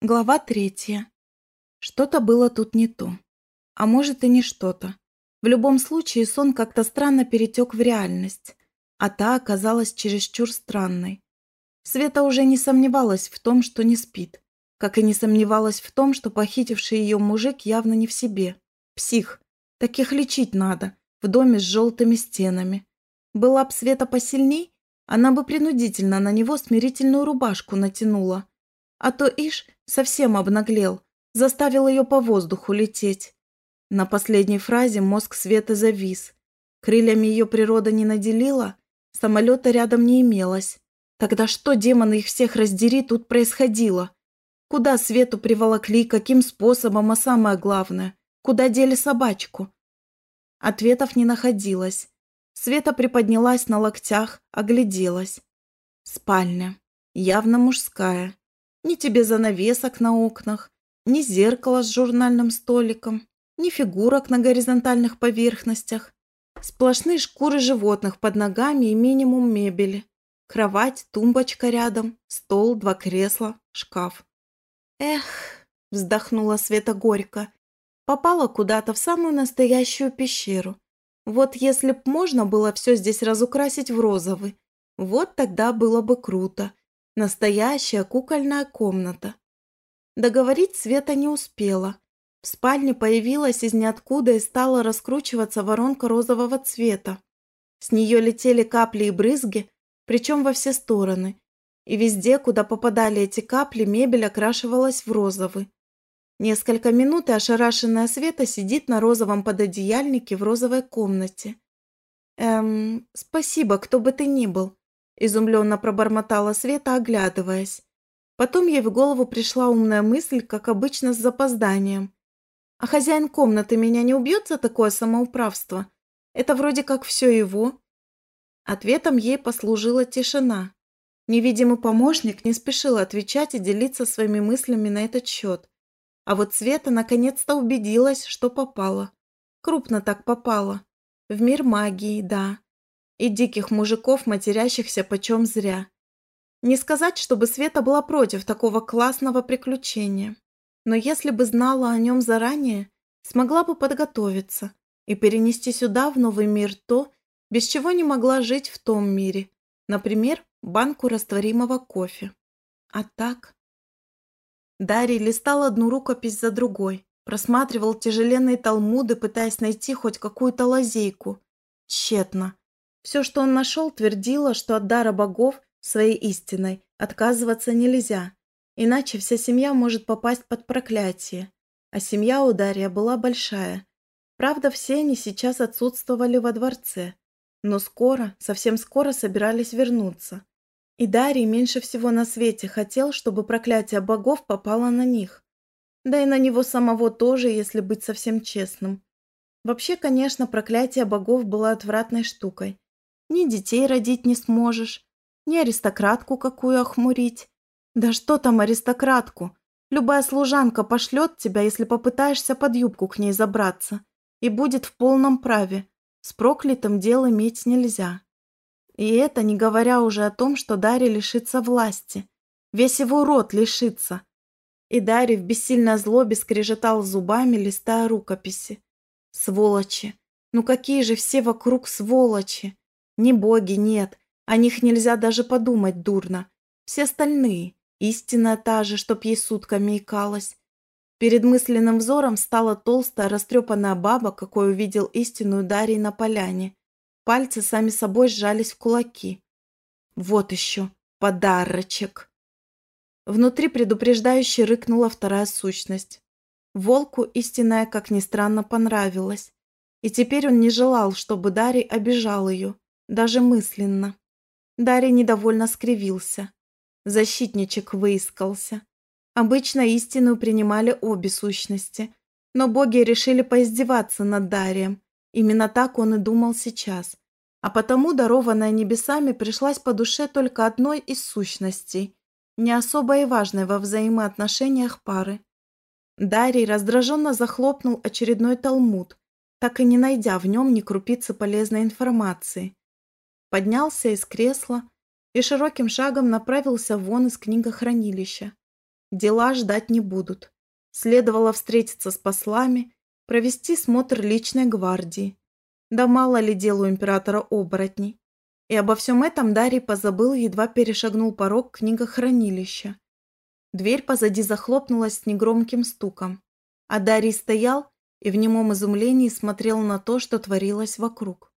Глава третья. Что-то было тут не то. А может и не что-то. В любом случае сон как-то странно перетек в реальность, а та оказалась чересчур странной. Света уже не сомневалась в том, что не спит, как и не сомневалась в том, что похитивший ее мужик явно не в себе. Псих. Таких лечить надо, в доме с желтыми стенами. Была б Света посильней, она бы принудительно на него смирительную рубашку натянула. А то Иш совсем обнаглел, заставил ее по воздуху лететь. На последней фразе мозг Светы завис. Крыльями ее природа не наделила, самолета рядом не имелось. Тогда что, демоны их всех раздери, тут происходило? Куда Свету приволокли, каким способом, а самое главное, куда дели собачку? Ответов не находилось. Света приподнялась на локтях, огляделась. Спальня. Явно мужская. Ни тебе занавесок на окнах, ни зеркала с журнальным столиком, ни фигурок на горизонтальных поверхностях. Сплошные шкуры животных под ногами и минимум мебели. Кровать, тумбочка рядом, стол, два кресла, шкаф. «Эх», – вздохнула Света горько, – попала куда-то в самую настоящую пещеру. Вот если б можно было все здесь разукрасить в розовый, вот тогда было бы круто. Настоящая кукольная комната. Договорить Света не успела. В спальне появилась из ниоткуда и стала раскручиваться воронка розового цвета. С нее летели капли и брызги, причем во все стороны. И везде, куда попадали эти капли, мебель окрашивалась в розовый. Несколько минут и ошарашенная Света сидит на розовом пододеяльнике в розовой комнате. «Эм, спасибо, кто бы ты ни был», Изумленно пробормотала Света, оглядываясь. Потом ей в голову пришла умная мысль, как обычно, с запозданием. «А хозяин комнаты меня не убьет за такое самоуправство? Это вроде как все его». Ответом ей послужила тишина. Невидимый помощник не спешил отвечать и делиться своими мыслями на этот счет. А вот Света наконец-то убедилась, что попала. Крупно так попала. В мир магии, да и диких мужиков, матерящихся почем зря. Не сказать, чтобы Света была против такого классного приключения. Но если бы знала о нем заранее, смогла бы подготовиться и перенести сюда, в новый мир, то, без чего не могла жить в том мире. Например, банку растворимого кофе. А так... Дарий листал одну рукопись за другой, просматривал тяжеленные талмуды, пытаясь найти хоть какую-то лазейку. Тщетно. Все, что он нашел, твердило, что от дара богов, своей истиной, отказываться нельзя, иначе вся семья может попасть под проклятие. А семья у Дарья была большая. Правда, все они сейчас отсутствовали во дворце, но скоро, совсем скоро собирались вернуться. И Дарий меньше всего на свете хотел, чтобы проклятие богов попало на них. Да и на него самого тоже, если быть совсем честным. Вообще, конечно, проклятие богов было отвратной штукой. Ни детей родить не сможешь, ни аристократку какую охмурить. Да что там аристократку? Любая служанка пошлет тебя, если попытаешься под юбку к ней забраться, и будет в полном праве. С проклятым дел иметь нельзя. И это не говоря уже о том, что Дарья лишится власти. Весь его род лишится. И Дарья в бессильной злобе скрежетал зубами, листая рукописи. Сволочи! Ну какие же все вокруг сволочи! Не боги, нет. О них нельзя даже подумать дурно. Все остальные. Истина та же, чтоб ей сутками икалась. Перед мысленным взором стала толстая, растрепанная баба, какой увидел истинную Дарий на поляне. Пальцы сами собой сжались в кулаки. Вот еще подарочек. Внутри предупреждающе рыкнула вторая сущность. Волку истинная, как ни странно, понравилась. И теперь он не желал, чтобы Дарий обижал ее даже мысленно. Дарья недовольно скривился. Защитничек выискался. Обычно истину принимали обе сущности, но боги решили поиздеваться над Дарием. Именно так он и думал сейчас. А потому дарованная небесами пришлась по душе только одной из сущностей, не особо и важной во взаимоотношениях пары. Дарий раздраженно захлопнул очередной талмуд, так и не найдя в нем ни крупицы полезной информации поднялся из кресла и широким шагом направился вон из книгохранилища. Дела ждать не будут. Следовало встретиться с послами, провести смотр личной гвардии. Да мало ли дел у императора оборотней. И обо всем этом Дарий позабыл, едва перешагнул порог книгохранилища. Дверь позади захлопнулась с негромким стуком, а Дарий стоял и в немом изумлении смотрел на то, что творилось вокруг.